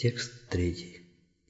Текст третий.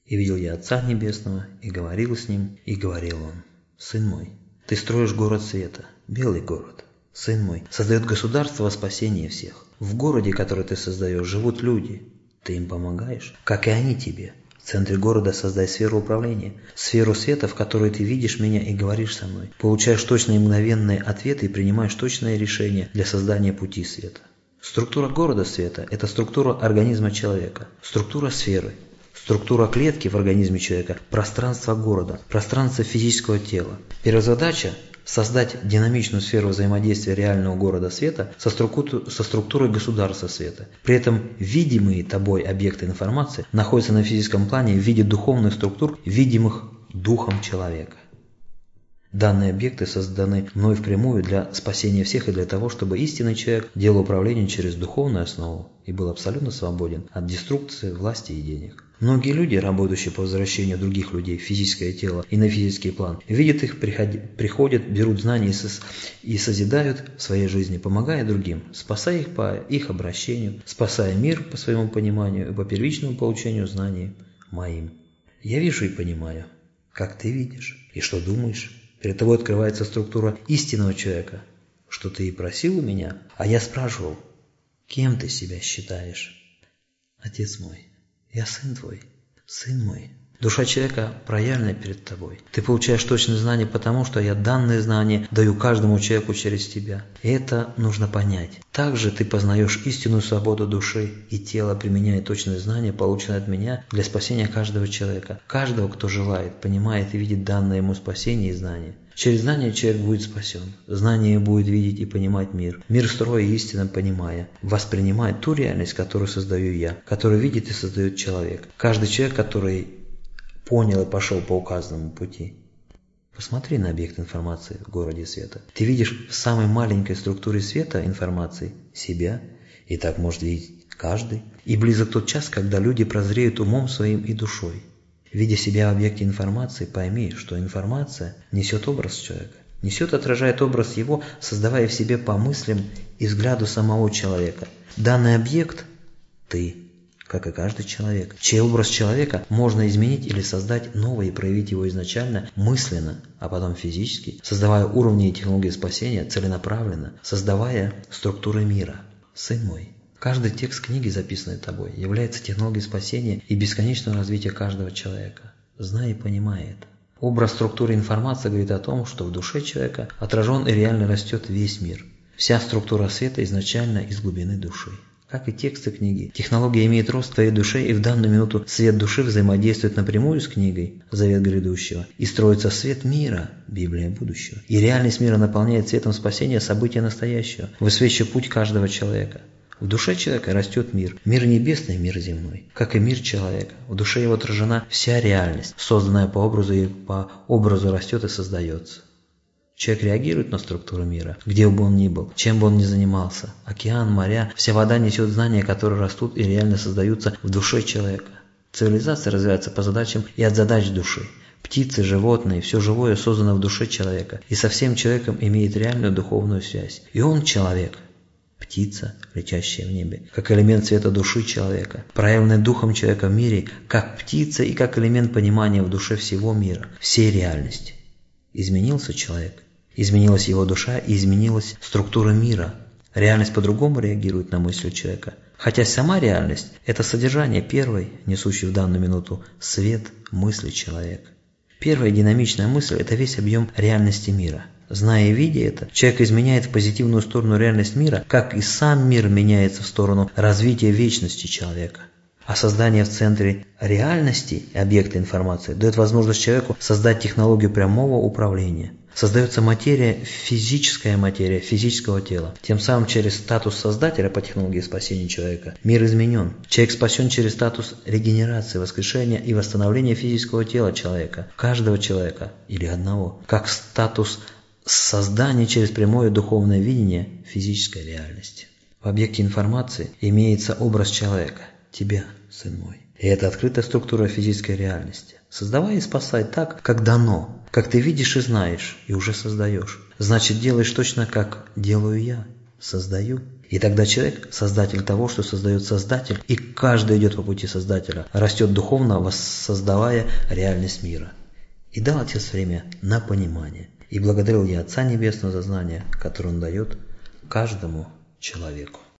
«И видел я Отца Небесного, и говорил с Ним, и говорил Он, Сын мой, ты строишь город света, белый город. Сын мой, создает государство во спасение всех. В городе, который ты создаешь, живут люди. Ты им помогаешь, как и они тебе. В центре города создай сферу управления, сферу света, в которой ты видишь меня и говоришь со мной. Получаешь точные мгновенные ответы и принимаешь точные решения для создания пути света. Структура города света – это структура организма человека, структура сферы, структура клетки в организме человека, пространство города, пространство физического тела. Первая задача создать динамичную сферу взаимодействия реального города света со, структу, со структурой государства света. При этом видимые тобой объекты информации находятся на физическом плане в виде духовных структур, видимых духом человека. Данные объекты созданы мной впрямую для спасения всех и для того, чтобы истинный человек делал управление через духовную основу и был абсолютно свободен от деструкции, власти и денег. Многие люди, работающие по возвращению других людей в физическое тело и на физический план, видят их, приходят, берут знания и созидают в своей жизни, помогая другим, спасая их по их обращению, спасая мир по своему пониманию и по первичному получению знаний моим. Я вижу и понимаю, как ты видишь и что думаешь. Перед тобой открывается структура истинного человека, что ты и просил у меня, а я спрашивал, кем ты себя считаешь? Отец мой, я сын твой, сын мой. Душа человека проявлена перед тобой. Ты получаешь точные знания, потому что я данные знания даю каждому человеку через тебя. И это нужно понять. Также ты познаешь истинную свободу души и тела, применяя точные знания, полученные от меня, для спасения каждого человека. Каждого, кто желает, понимает и видит данное ему спасение и знания. Через знание человек будет спасен. Знание будет видеть и понимать мир. Мир строя истинно понимая, воспринимает ту реальность, которую создаю я, которую видит и создает человек. Каждый человек, который понял и пошел по указанному пути. Посмотри на объект информации в городе света. Ты видишь в самой маленькой структуре света информации себя, и так может видеть каждый. И близок тот час, когда люди прозреют умом своим и душой. Видя себя в объекте информации, пойми, что информация несет образ человека, несет, отражает образ его, создавая в себе по мыслям и взгляду самого человека. Данный объект – ты как и каждый человек, чей образ человека можно изменить или создать новый и проявить его изначально мысленно, а потом физически, создавая уровни и технологии спасения целенаправленно, создавая структуры мира. Сын мой, каждый текст книги, записанный тобой, является технологией спасения и бесконечного развития каждого человека. Знай и понимай это. Образ структуры информации говорит о том, что в душе человека отражен и реально растет весь мир. Вся структура света изначально из глубины души как и тексты книги. Технология имеет рост твоей душе, и в данную минуту свет души взаимодействует напрямую с книгой «Завет грядущего», и строится свет мира, Библия будущего. И реальность мира наполняет светом спасения события настоящего, высвечивая путь каждого человека. В душе человека растет мир. Мир небесный, мир земной. Как и мир человека. В душе его отражена вся реальность, созданная по образу и по образу растет и создается. Человек реагирует на структуру мира, где бы он ни был, чем бы он ни занимался. Океан, моря, вся вода несет знания, которые растут и реально создаются в душе человека. Цивилизация развивается по задачам и от задач души. Птицы, животные, все живое создано в душе человека и со всем человеком имеет реальную духовную связь. И он человек, птица, летящая в небе, как элемент света души человека, проявленный духом человека в мире, как птица и как элемент понимания в душе всего мира, всей реальности. Изменился человек – Изменилась его душа и изменилась структура мира. Реальность по-другому реагирует на мысли человека. Хотя сама реальность – это содержание первой, несущей в данную минуту, свет мысли человека. Первая динамичная мысль – это весь объем реальности мира. Зная и видя это, человек изменяет в позитивную сторону реальность мира, как и сам мир меняется в сторону развития вечности человека. А создание в центре реальности объекта информации дает возможность человеку создать технологию прямого управления – Создается материя, физическая материя физического тела. Тем самым через статус создателя по технологии спасения человека мир изменен. Человек спасен через статус регенерации, воскрешения и восстановления физического тела человека, каждого человека или одного, как статус создания через прямое духовное видение физической реальности. В объекте информации имеется образ человека, тебя, сын мой. И это открытая структура физической реальности. Создавай и спасай так, как дано, как ты видишь и знаешь, и уже создаешь. Значит, делаешь точно как делаю я, создаю. И тогда человек – создатель того, что создает Создатель, и каждый идет по пути Создателя, растет духовно, воссоздавая реальность мира. И дал Отец время на понимание. И благодарил я Отца Небесного за знание, которое Он дает каждому человеку.